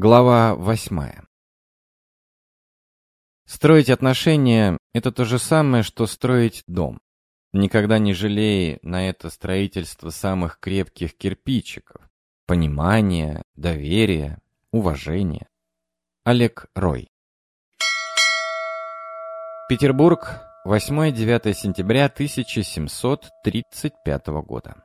Глава восьмая. Строить отношения — это то же самое, что строить дом. Никогда не жалей на это строительство самых крепких кирпичиков. Понимания, доверия, уважения. Олег Рой. Петербург, 8-9 сентября 1735 года.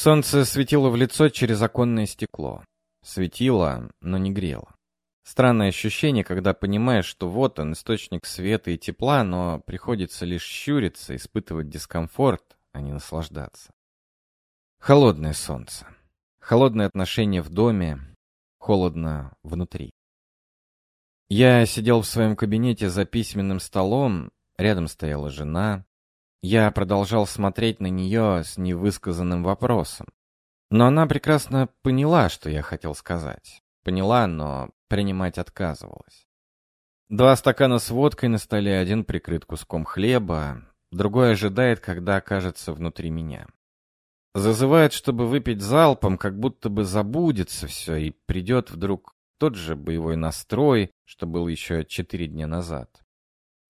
Солнце светило в лицо через оконное стекло. Светило, но не грело. Странное ощущение, когда понимаешь, что вот он, источник света и тепла, но приходится лишь щуриться, испытывать дискомфорт, а не наслаждаться. Холодное солнце. Холодное отношение в доме. Холодно внутри. Я сидел в своем кабинете за письменным столом, рядом стояла жена, я продолжал смотреть на нее с невысказанным вопросом. Но она прекрасно поняла, что я хотел сказать. Поняла, но принимать отказывалась. Два стакана с водкой на столе, один прикрыт куском хлеба, другой ожидает, когда окажется внутри меня. Зазывает, чтобы выпить залпом, как будто бы забудется все, и придет вдруг тот же боевой настрой, что был еще четыре дня назад.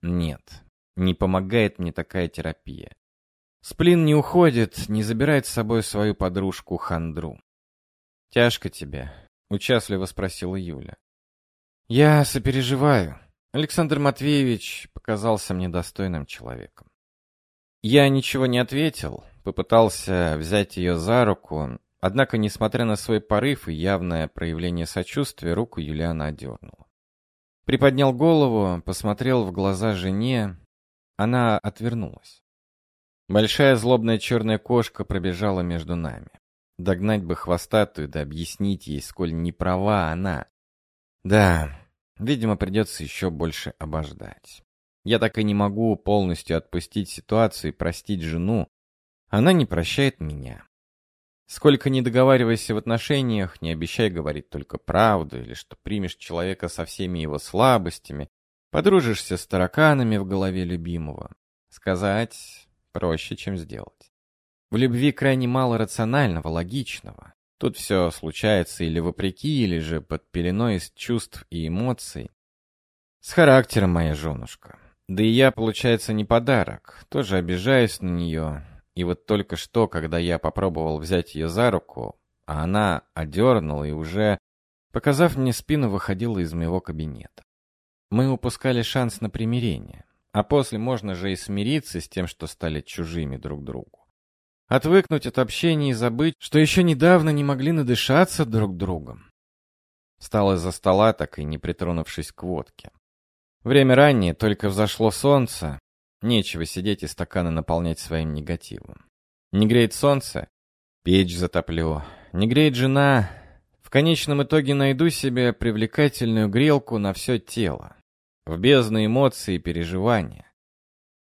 Нет, не помогает мне такая терапия. Сплин не уходит, не забирает с собой свою подружку Хандру. «Тяжко тебе?» — участливо спросила Юля. «Я сопереживаю. Александр Матвеевич показался мне достойным человеком». Я ничего не ответил, попытался взять ее за руку, однако, несмотря на свой порыв и явное проявление сочувствия, руку Юлиана одернула. Приподнял голову, посмотрел в глаза жене, она отвернулась. Большая злобная черная кошка пробежала между нами. Догнать бы хвостатую, да объяснить ей, сколь не права она. Да, видимо, придется еще больше обождать. Я так и не могу полностью отпустить ситуацию и простить жену. Она не прощает меня. Сколько не договаривайся в отношениях, не обещай говорить только правду, или что примешь человека со всеми его слабостями, Подружишься с тараканами в голове любимого. Сказать проще, чем сделать. В любви крайне мало рационального, логичного. Тут все случается или вопреки, или же под пеленой из чувств и эмоций. С характером моя женушка. Да и я, получается, не подарок. Тоже обижаюсь на нее. И вот только что, когда я попробовал взять ее за руку, а она одернула и уже, показав мне спину, выходила из моего кабинета. Мы упускали шанс на примирение, а после можно же и смириться с тем, что стали чужими друг другу. Отвыкнуть от общения и забыть, что еще недавно не могли надышаться друг другом. Встал из-за стола, так и не притронувшись к водке. Время раннее, только взошло солнце. Нечего сидеть и стаканы наполнять своим негативом. Не греет солнце? Печь затоплю. Не греет жена? В конечном итоге найду себе привлекательную грелку на все тело в бездну эмоций и переживания.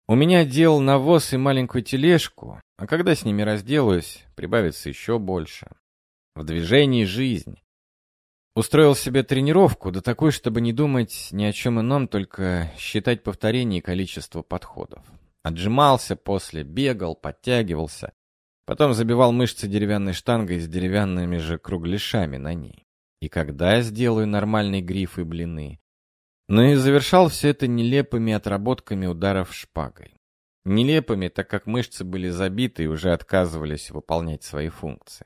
У меня дел навоз и маленькую тележку, а когда с ними разделаюсь, прибавится еще больше. В движении жизнь. Устроил себе тренировку, да такой, чтобы не думать ни о чем ином, только считать повторение и количество подходов. Отжимался после, бегал, подтягивался. Потом забивал мышцы деревянной штангой с деревянными же кругляшами на ней. И когда я сделаю нормальный гриф и блины? Но и завершал все это нелепыми отработками ударов шпагой. Нелепыми, так как мышцы были забиты и уже отказывались выполнять свои функции.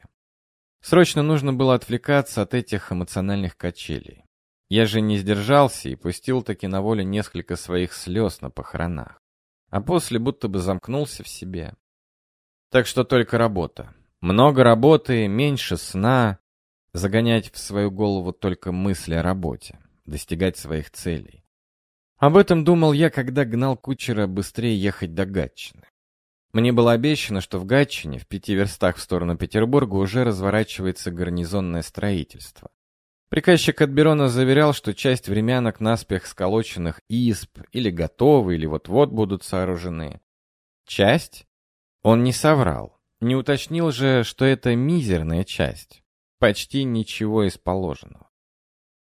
Срочно нужно было отвлекаться от этих эмоциональных качелей. Я же не сдержался и пустил таки на волю несколько своих слез на похоронах. А после будто бы замкнулся в себе. Так что только работа. Много работы, меньше сна. Загонять в свою голову только мысли о работе достигать своих целей. Об этом думал я, когда гнал кучера быстрее ехать до Гатчины. Мне было обещано, что в Гатчине, в пяти верстах в сторону Петербурга, уже разворачивается гарнизонное строительство. Приказчик от Берона заверял, что часть времянок наспех сколоченных исп или готовы, или вот-вот будут сооружены. Часть? Он не соврал. Не уточнил же, что это мизерная часть. Почти ничего из положенного.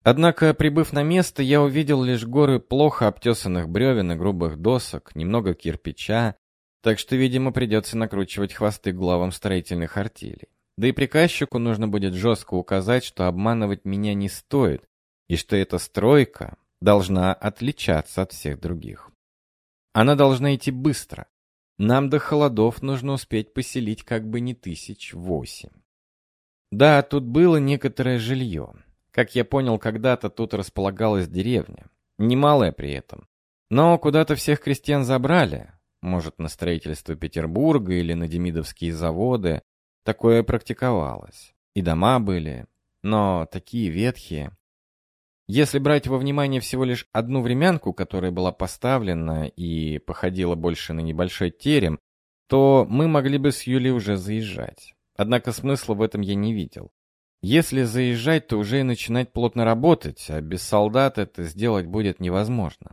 Однако, прибыв на место, я увидел лишь горы плохо обтесанных бревен и грубых досок, немного кирпича, так что, видимо, придется накручивать хвосты главам строительных артелей. Да и приказчику нужно будет жестко указать, что обманывать меня не стоит, и что эта стройка должна отличаться от всех других. Она должна идти быстро. Нам до холодов нужно успеть поселить как бы не тысяч восемь. Да, тут было некоторое жилье. Как я понял, когда-то тут располагалась деревня. Немалая при этом. Но куда-то всех крестьян забрали. Может, на строительство Петербурга или на демидовские заводы. Такое практиковалось. И дома были, но такие ветхие. Если брать во внимание всего лишь одну времянку, которая была поставлена и походила больше на небольшой терем, то мы могли бы с Юлей уже заезжать. Однако смысла в этом я не видел. Если заезжать, то уже и начинать плотно работать, а без солдат это сделать будет невозможно.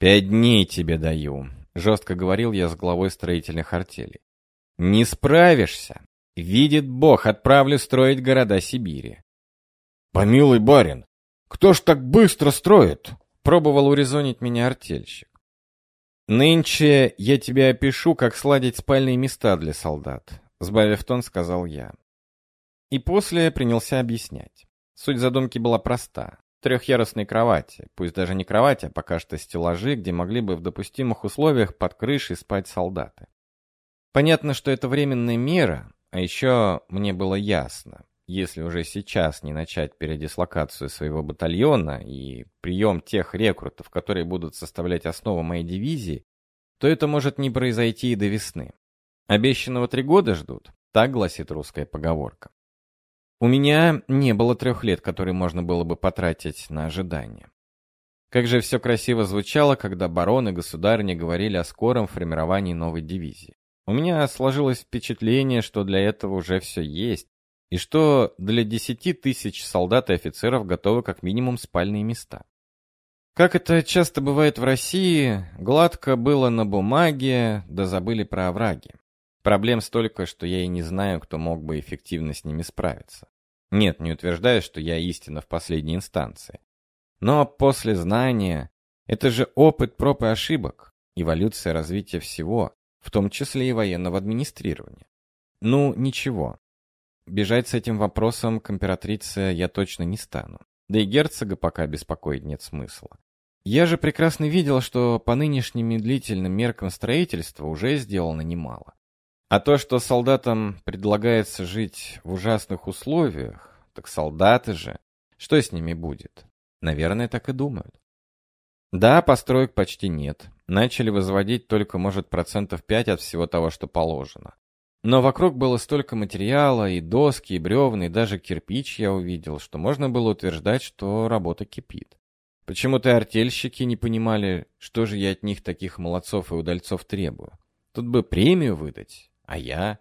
«Пять дней тебе даю», — жестко говорил я с главой строительных артелей. «Не справишься. Видит Бог, отправлю строить города Сибири». «Помилуй, барин, кто ж так быстро строит?» — пробовал урезонить меня артельщик. «Нынче я тебе опишу, как сладить спальные места для солдат», — сбавив тон, сказал я. И после принялся объяснять. Суть задумки была проста. Трехъярусные кровати, пусть даже не кровати, а пока что стеллажи, где могли бы в допустимых условиях под крышей спать солдаты. Понятно, что это временная мера, а еще мне было ясно, если уже сейчас не начать передислокацию своего батальона и прием тех рекрутов, которые будут составлять основу моей дивизии, то это может не произойти и до весны. Обещанного три года ждут, так гласит русская поговорка. У меня не было трех лет, которые можно было бы потратить на ожидание. Как же все красиво звучало, когда бароны и государыни говорили о скором формировании новой дивизии. У меня сложилось впечатление, что для этого уже все есть, и что для десяти тысяч солдат и офицеров готовы как минимум спальные места. Как это часто бывает в России, гладко было на бумаге, да забыли про овраги. Проблем столько, что я и не знаю, кто мог бы эффективно с ними справиться. Нет, не утверждаю, что я истина в последней инстанции. Но после знания — это же опыт проб и ошибок, эволюция развития всего, в том числе и военного администрирования. Ну, ничего. Бежать с этим вопросом к императрице я точно не стану. Да и герцога пока беспокоить нет смысла. Я же прекрасно видел, что по нынешним медлительным меркам строительства уже сделано немало. А то, что солдатам предлагается жить в ужасных условиях, так солдаты же, что с ними будет? Наверное, так и думают. Да, построек почти нет. Начали возводить только, может, процентов 5 от всего того, что положено. Но вокруг было столько материала, и доски, и бревны, и даже кирпич я увидел, что можно было утверждать, что работа кипит. Почему-то артельщики не понимали, что же я от них таких молодцов и удальцов требую. Тут бы премию выдать, а я...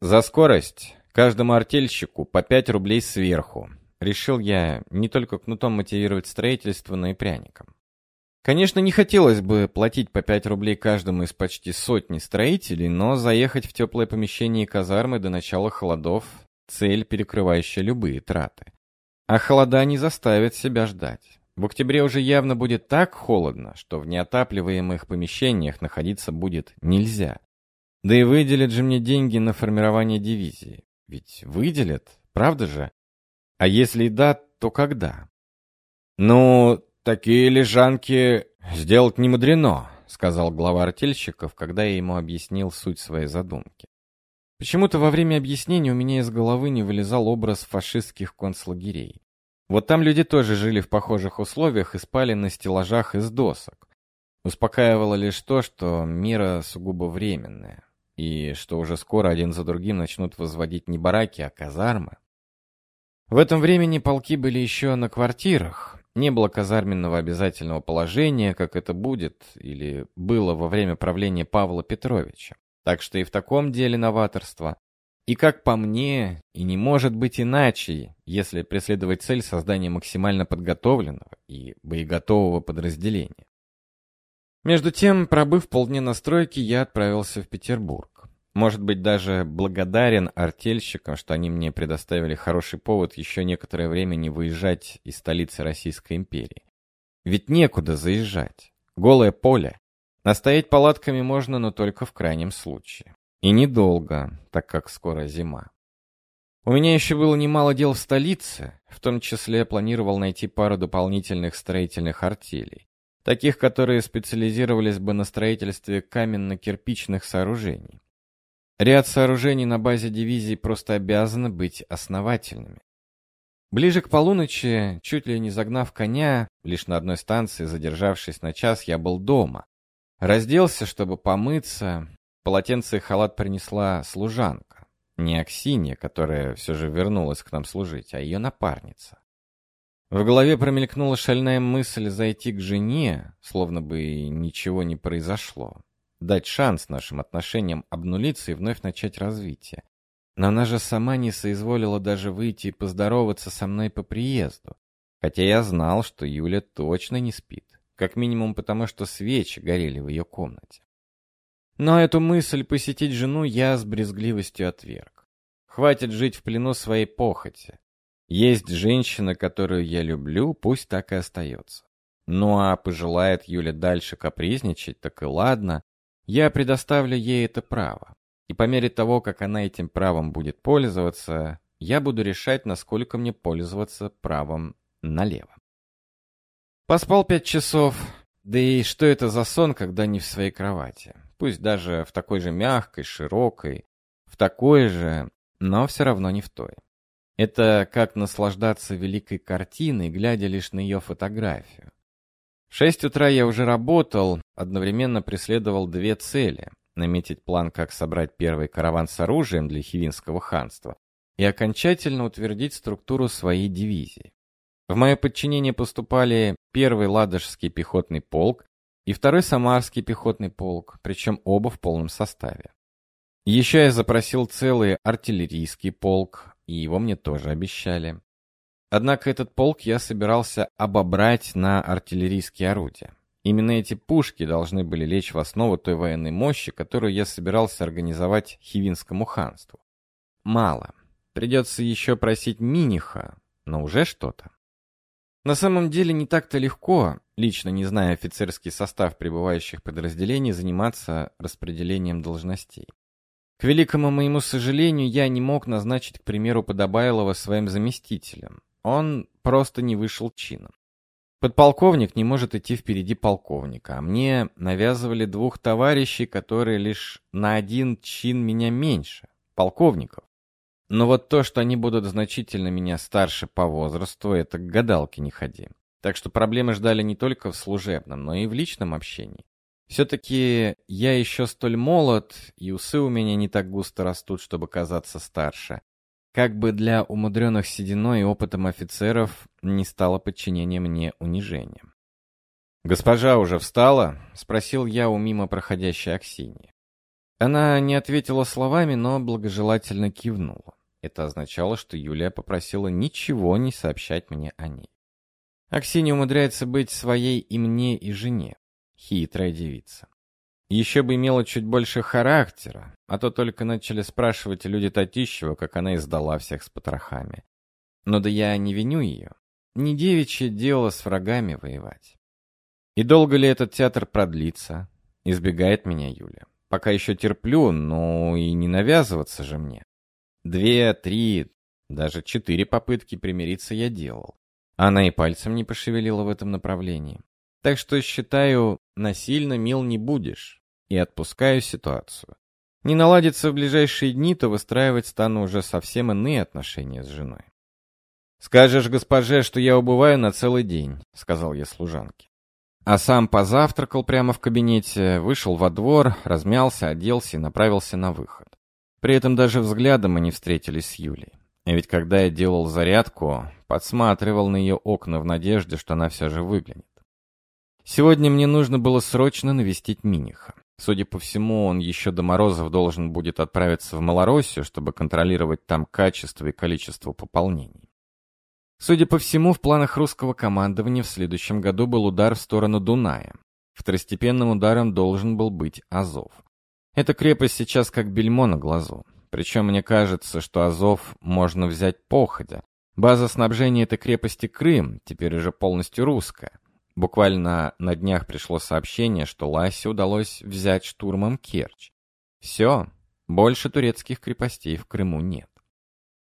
За скорость каждому артельщику по 5 рублей сверху. Решил я не только кнутом мотивировать строительство, но и пряником. Конечно, не хотелось бы платить по 5 рублей каждому из почти сотни строителей, но заехать в теплое помещение казармы до начала холодов – цель, перекрывающая любые траты. А холода не заставят себя ждать. В октябре уже явно будет так холодно, что в неотапливаемых помещениях находиться будет нельзя. Да и выделят же мне деньги на формирование дивизии. Ведь выделят, правда же? А если и да, то когда? Ну, такие лежанки сделать не мудрено, сказал глава артельщиков, когда я ему объяснил суть своей задумки. Почему-то во время объяснения у меня из головы не вылезал образ фашистских концлагерей. Вот там люди тоже жили в похожих условиях и спали на стеллажах из досок. Успокаивало лишь то, что мера сугубо временная и что уже скоро один за другим начнут возводить не бараки, а казармы. В этом времени полки были еще на квартирах, не было казарменного обязательного положения, как это будет или было во время правления Павла Петровича. Так что и в таком деле новаторство. И как по мне, и не может быть иначе, если преследовать цель создания максимально подготовленного и боеготового подразделения. Между тем, пробыв полдня на стройке, я отправился в Петербург. Может быть, даже благодарен артельщикам, что они мне предоставили хороший повод еще некоторое время не выезжать из столицы Российской империи. Ведь некуда заезжать. Голое поле. Настоять палатками можно, но только в крайнем случае. И недолго, так как скоро зима. У меня еще было немало дел в столице, в том числе планировал найти пару дополнительных строительных артелей, таких, которые специализировались бы на строительстве каменно-кирпичных сооружений. Ряд сооружений на базе дивизии просто обязаны быть основательными. Ближе к полуночи, чуть ли не загнав коня, лишь на одной станции задержавшись на час, я был дома. Разделся, чтобы помыться. Полотенце и халат принесла служанка. Не Аксинья, которая все же вернулась к нам служить, а ее напарница. В голове промелькнула шальная мысль зайти к жене, словно бы ничего не произошло. Дать шанс нашим отношениям обнулиться и вновь начать развитие. Но она же сама не соизволила даже выйти и поздороваться со мной по приезду. Хотя я знал, что Юля точно не спит. Как минимум потому, что свечи горели в ее комнате. Но эту мысль посетить жену я с брезгливостью отверг. Хватит жить в плену своей похоти. Есть женщина, которую я люблю, пусть так и остается. Ну а пожелает Юля дальше капризничать, так и ладно. Я предоставлю ей это право. И по мере того, как она этим правом будет пользоваться, я буду решать, насколько мне пользоваться правом налево. Поспал пять часов. Да и что это за сон, когда не в своей кровати? пусть даже в такой же мягкой, широкой, в такой же, но все равно не в той. Это как наслаждаться великой картиной, глядя лишь на ее фотографию. В шесть утра я уже работал, одновременно преследовал две цели — наметить план, как собрать первый караван с оружием для Хивинского ханства и окончательно утвердить структуру своей дивизии. В мое подчинение поступали первый Ладожский пехотный полк, и второй Самарский пехотный полк, причем оба в полном составе. Еще я запросил целый артиллерийский полк, и его мне тоже обещали. Однако этот полк я собирался обобрать на артиллерийские орудия. Именно эти пушки должны были лечь в основу той военной мощи, которую я собирался организовать Хивинскому ханству. Мало. Придется еще просить Миниха, но уже что-то. На самом деле не так-то легко, лично не зная офицерский состав прибывающих подразделений, заниматься распределением должностей. К великому моему сожалению, я не мог назначить, к примеру, Подобайлова своим заместителем. Он просто не вышел чином. Подполковник не может идти впереди полковника, а мне навязывали двух товарищей, которые лишь на один чин меня меньше, полковников. Но вот то, что они будут значительно меня старше по возрасту, это к гадалке не ходи. Так что проблемы ждали не только в служебном, но и в личном общении. Все-таки я еще столь молод, и усы у меня не так густо растут, чтобы казаться старше. Как бы для умудренных сединой и опытом офицеров не стало подчинение мне унижением. «Госпожа уже встала?» — спросил я у мимо проходящей Аксиньи. Она не ответила словами, но благожелательно кивнула. Это означало, что Юлия попросила ничего не сообщать мне о ней. Аксинья умудряется быть своей и мне, и жене. Хитрая девица. Еще бы имела чуть больше характера, а то только начали спрашивать люди Татищева, как она издала всех с потрохами. Но да я не виню ее. Не девичье дело с врагами воевать. И долго ли этот театр продлится? Избегает меня Юля. Пока еще терплю, но и не навязываться же мне. Две, три, даже четыре попытки примириться я делал. Она и пальцем не пошевелила в этом направлении. Так что считаю, насильно мил не будешь. И отпускаю ситуацию. Не наладится в ближайшие дни, то выстраивать стану уже совсем иные отношения с женой. «Скажешь госпоже, что я убываю на целый день», — сказал я служанке. А сам позавтракал прямо в кабинете, вышел во двор, размялся, оделся и направился на выход. При этом даже взглядом мы не встретились с Юлей. И ведь когда я делал зарядку, подсматривал на ее окна в надежде, что она все же выглянет. Сегодня мне нужно было срочно навестить Миниха. Судя по всему, он еще до морозов должен будет отправиться в Малороссию, чтобы контролировать там качество и количество пополнений. Судя по всему, в планах русского командования в следующем году был удар в сторону Дуная. Второстепенным ударом должен был быть Азов. Эта крепость сейчас как бельмо на глазу. Причем мне кажется, что Азов можно взять походя. База снабжения этой крепости Крым, теперь уже полностью русская. Буквально на днях пришло сообщение, что Ласе удалось взять штурмом Керчь. Все, больше турецких крепостей в Крыму нет.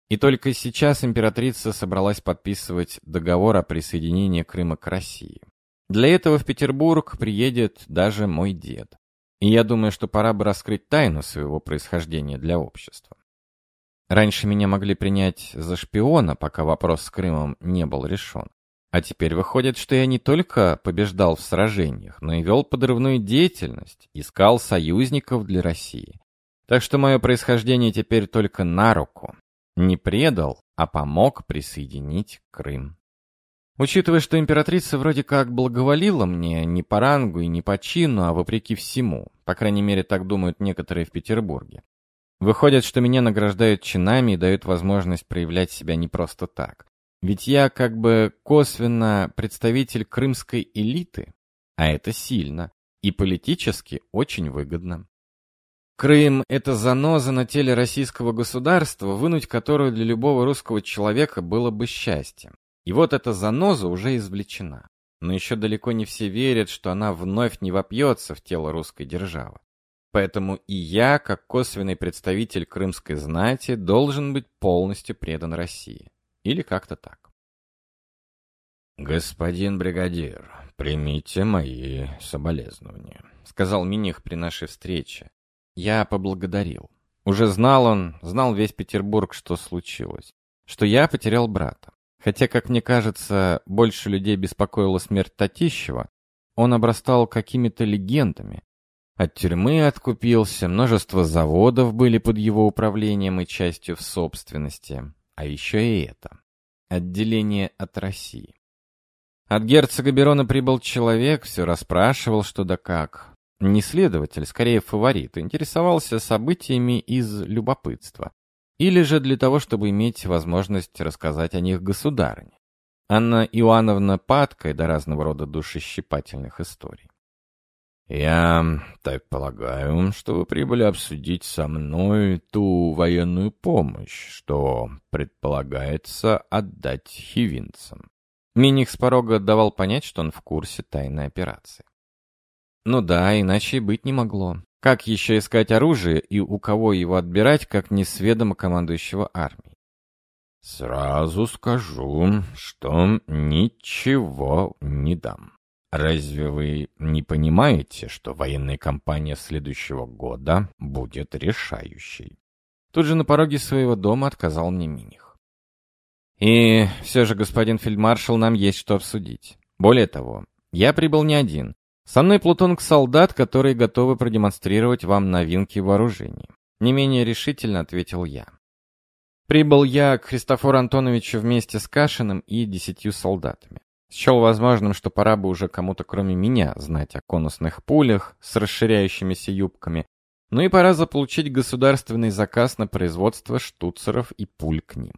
И только сейчас императрица собралась подписывать договор о присоединении Крыма к России. Для этого в Петербург приедет даже мой дед. И я думаю, что пора бы раскрыть тайну своего происхождения для общества. Раньше меня могли принять за шпиона, пока вопрос с Крымом не был решен. А теперь выходит, что я не только побеждал в сражениях, но и вел подрывную деятельность, искал союзников для России. Так что мое происхождение теперь только на руку. Не предал, а помог присоединить Крым. Учитывая, что императрица вроде как благоволила мне не по рангу и не по чину, а вопреки всему, по крайней мере так думают некоторые в Петербурге. Выходит, что меня награждают чинами и дают возможность проявлять себя не просто так. Ведь я как бы косвенно представитель крымской элиты, а это сильно и политически очень выгодно. Крым — это заноза на теле российского государства, вынуть которую для любого русского человека было бы счастьем. И вот эта заноза уже извлечена. Но еще далеко не все верят, что она вновь не вопьется в тело русской державы. Поэтому и я, как косвенный представитель крымской знати, должен быть полностью предан России. Или как-то так. «Господин бригадир, примите мои соболезнования», — сказал Миних при нашей встрече. Я поблагодарил. Уже знал он, знал весь Петербург, что случилось. Что я потерял брата. Хотя, как мне кажется, больше людей беспокоила смерть Татищева, он обрастал какими-то легендами. От тюрьмы откупился, множество заводов были под его управлением и частью в собственности. А еще и это. Отделение от России. От герцога Берона прибыл человек, все расспрашивал, что да как. Не следователь, скорее фаворит, интересовался событиями из любопытства. Или же для того, чтобы иметь возможность рассказать о них государыне. Анна Иоанновна падкой до разного рода душещипательных историй. «Я так полагаю, что вы прибыли обсудить со мной ту военную помощь, что предполагается отдать хивинцам». Миних с порога давал понять, что он в курсе тайной операции. Ну да, иначе быть не могло. Как еще искать оружие и у кого его отбирать, как не с ведома командующего армией? Сразу скажу, что ничего не дам. Разве вы не понимаете, что военная кампания следующего года будет решающей? Тут же на пороге своего дома отказал мне Миних. И все же, господин фельдмаршал, нам есть что обсудить. Более того, я прибыл не один. Со мной плутонг солдат, которые готовы продемонстрировать вам новинки вооружений. Не менее решительно ответил я. Прибыл я к Христофору Антоновичу вместе с Кашиным и десятью солдатами. Счел возможным, что пора бы уже кому-то кроме меня знать о конусных пулях с расширяющимися юбками, ну и пора заполучить государственный заказ на производство штуцеров и пуль к ним.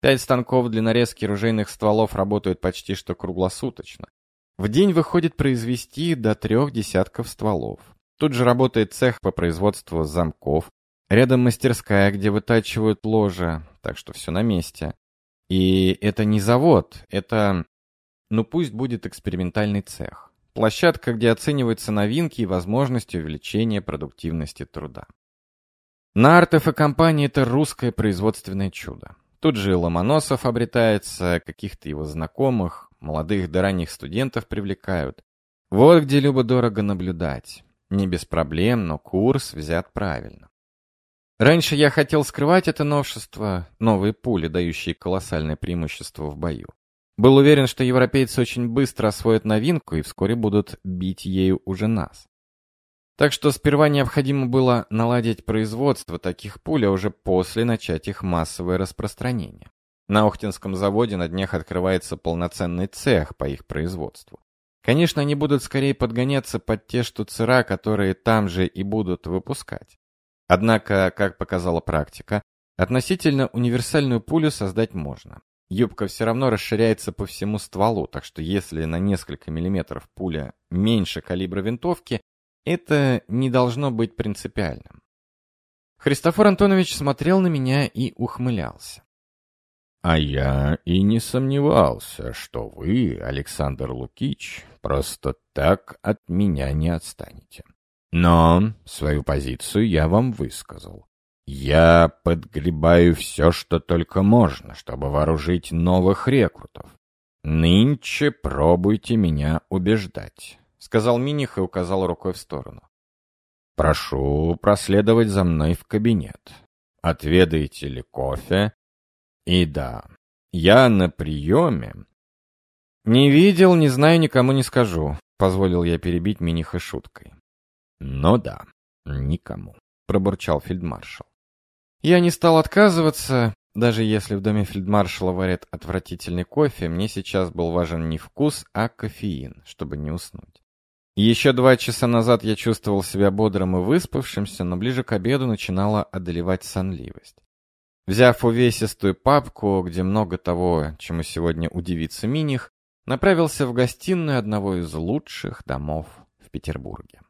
Пять станков для нарезки ружейных стволов работают почти что круглосуточно. В день выходит произвести до трех десятков стволов. Тут же работает цех по производству замков. Рядом мастерская, где вытачивают ложа, так что все на месте. И это не завод, это... Ну пусть будет экспериментальный цех. Площадка, где оцениваются новинки и возможности увеличения продуктивности труда. На и компании это русское производственное чудо. Тут же Ломоносов обретается, каких-то его знакомых, молодых до ранних студентов привлекают. Вот где любо-дорого наблюдать. Не без проблем, но курс взят правильно. Раньше я хотел скрывать это новшество, новые пули, дающие колоссальное преимущество в бою. Был уверен, что европейцы очень быстро освоят новинку и вскоре будут бить ею уже нас. Так что сперва необходимо было наладить производство таких пуль, а уже после начать их массовое распространение. На Охтинском заводе на днях открывается полноценный цех по их производству. Конечно, они будут скорее подгоняться под те штуцера, которые там же и будут выпускать. Однако, как показала практика, относительно универсальную пулю создать можно. Юбка все равно расширяется по всему стволу, так что если на несколько миллиметров пуля меньше калибра винтовки, это не должно быть принципиальным. Христофор Антонович смотрел на меня и ухмылялся. А я и не сомневался, что вы, Александр Лукич, просто так от меня не отстанете. Но свою позицию я вам высказал. Я подгребаю все, что только можно, чтобы вооружить новых рекрутов. Нынче пробуйте меня убеждать, сказал Миних и указал рукой в сторону. Прошу проследовать за мной в кабинет. Отведаете ли кофе? И да, я на приеме. Не видел, не знаю, никому не скажу, позволил я перебить Миниха шуткой. Ну да, никому, пробурчал фельдмаршал. Я не стал отказываться, даже если в доме фельдмаршала варят отвратительный кофе, мне сейчас был важен не вкус, а кофеин, чтобы не уснуть. Еще два часа назад я чувствовал себя бодрым и выспавшимся, но ближе к обеду начинала одолевать сонливость. Взяв увесистую папку, где много того, чему сегодня удивится Миних, направился в гостиную одного из лучших домов в Петербурге.